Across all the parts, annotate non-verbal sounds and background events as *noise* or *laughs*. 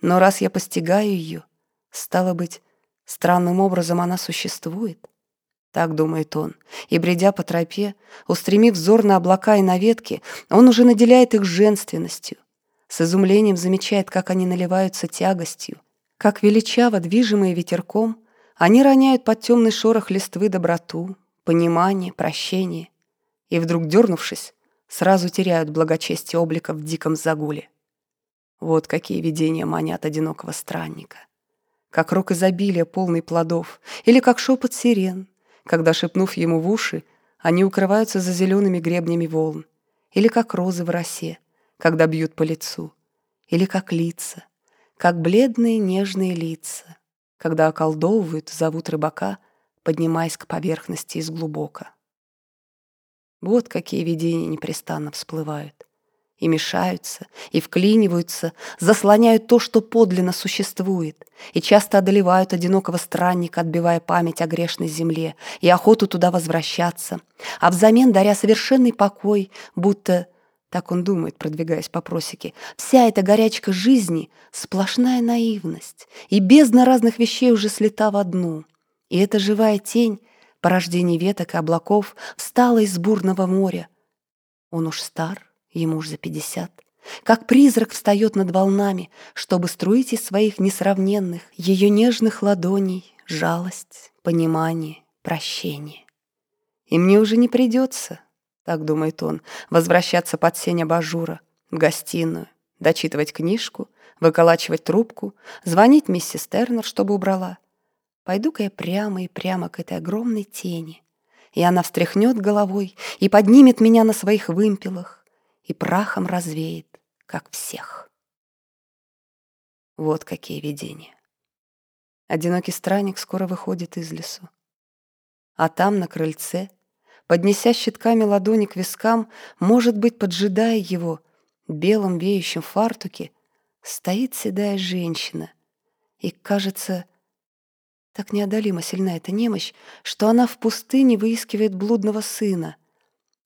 Но раз я постигаю ее, стало быть, странным образом она существует. Так думает он, и, бредя по тропе, устремив взор на облака и на ветки, он уже наделяет их женственностью. С изумлением замечает, как они наливаются тягостью, как величаво, движимые ветерком, они роняют под темный шорох листвы доброту, понимание, прощение, и вдруг, дернувшись, сразу теряют благочестие облика в диком загуле. Вот какие видения манят одинокого странника. Как рок изобилия, полный плодов, или как шепот сирен, когда, шепнув ему в уши, они укрываются за зелеными гребнями волн, или как розы в росе, когда бьют по лицу, или как лица, как бледные нежные лица, когда околдовывают, зовут рыбака, поднимаясь к поверхности из глубока. Вот какие видения непрестанно всплывают и мешаются, и вклиниваются, заслоняют то, что подлинно существует, и часто одолевают одинокого странника, отбивая память о грешной земле и охоту туда возвращаться, а взамен даря совершенный покой, будто, так он думает, продвигаясь по просеке, вся эта горячка жизни — сплошная наивность, и бездна разных вещей уже слета в одну. И эта живая тень, порождение веток и облаков, встала из бурного моря. Он уж стар, ему уж за пятьдесят, как призрак встает над волнами, чтобы струить из своих несравненных, ее нежных ладоней жалость, понимание, прощение. И мне уже не придется, так думает он, возвращаться под сень абажура, в гостиную, дочитывать книжку, выколачивать трубку, звонить миссис Тернер, чтобы убрала. Пойду-ка я прямо и прямо к этой огромной тени, и она встряхнет головой и поднимет меня на своих вымпелах, и прахом развеет, как всех. Вот какие видения. Одинокий странник скоро выходит из лесу. А там, на крыльце, поднеся щитками ладони к вискам, может быть, поджидая его, белом веющем фартуке, стоит седая женщина. И, кажется, так неодолимо сильна эта немощь, что она в пустыне выискивает блудного сына,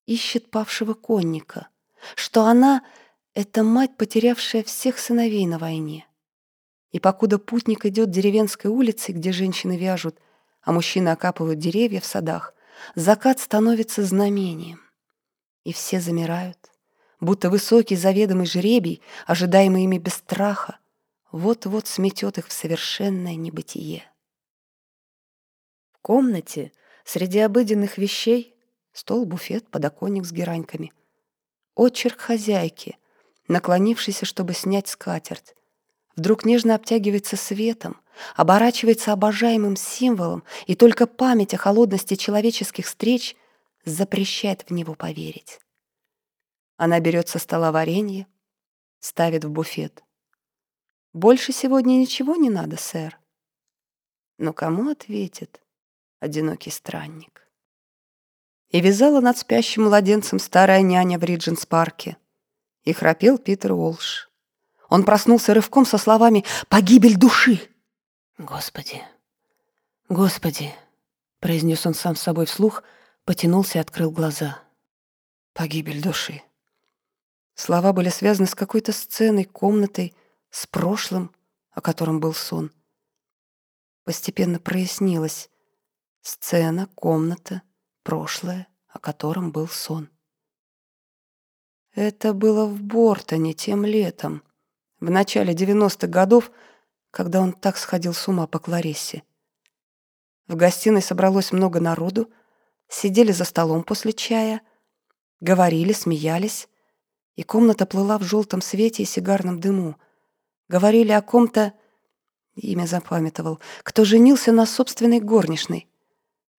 ищет павшего конника — что она — это мать, потерявшая всех сыновей на войне. И покуда путник идет деревенской улицей, где женщины вяжут, а мужчины окапывают деревья в садах, закат становится знамением. И все замирают, будто высокий заведомый жребий, ожидаемый ими без страха, вот-вот сметет их в совершенное небытие. В комнате среди обыденных вещей стол, буфет, подоконник с гераньками — Очерк хозяйки, наклонившийся, чтобы снять скатерть. Вдруг нежно обтягивается светом, оборачивается обожаемым символом, и только память о холодности человеческих встреч запрещает в него поверить. Она берет со стола варенье, ставит в буфет. «Больше сегодня ничего не надо, сэр?» Но кому ответит одинокий странник? И вязала над спящим младенцем старая няня в Ридженс-парке. И храпел Питер Уолш. Он проснулся рывком со словами «Погибель души!» «Господи! Господи!» произнес он сам с собой вслух, потянулся и открыл глаза. «Погибель души!» Слова были связаны с какой-то сценой, комнатой, с прошлым, о котором был сон. Постепенно прояснилось. Сцена, комната — прошлое, о котором был сон. Это было в Бортоне тем летом, в начале 90-х годов, когда он так сходил с ума по Клариссе. В гостиной собралось много народу, сидели за столом после чая, говорили, смеялись, и комната плыла в желтом свете и сигарном дыму. Говорили о ком-то, имя запамятовал, кто женился на собственной горничной.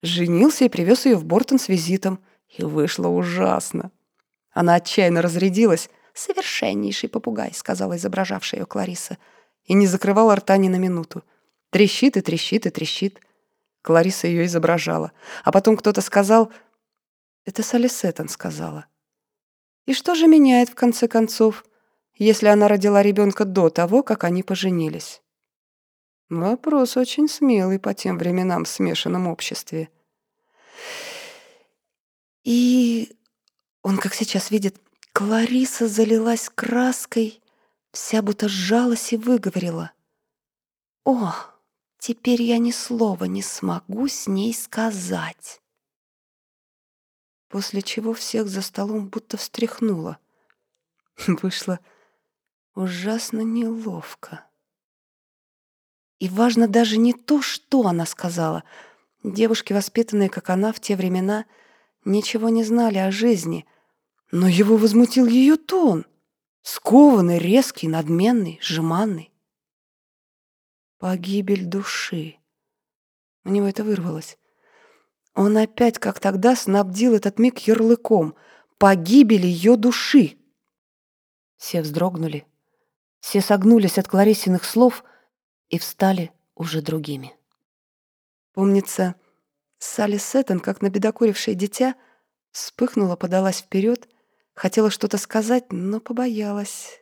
Женился и привез ее в Бортон с визитом. И вышло ужасно. Она отчаянно разрядилась. «Совершеннейший попугай», — сказала изображавшая ее Клариса. И не закрывала рта ни на минуту. Трещит и трещит и трещит. Клариса ее изображала. А потом кто-то сказал... Это Салли Сеттон сказала. И что же меняет, в конце концов, если она родила ребенка до того, как они поженились? Вопрос очень смелый по тем временам в смешанном обществе. И он, как сейчас видит, Клариса залилась краской, вся будто сжалась и выговорила. «О, теперь я ни слова не смогу с ней сказать!» После чего всех за столом будто встряхнула. *laughs* Вышло ужасно неловко. И важно даже не то, что она сказала. Девушки, воспитанные, как она, в те времена, ничего не знали о жизни. Но его возмутил ее тон. Скованный, резкий, надменный, жеманный. Погибель души. У него это вырвалось. Он опять, как тогда, снабдил этот миг ярлыком. Погибель ее души. Все вздрогнули. Все согнулись от Кларисиных слов — и встали уже другими. Помнится, Салли Сеттон, как набедокурившее дитя, вспыхнула, подалась вперед, хотела что-то сказать, но побоялась.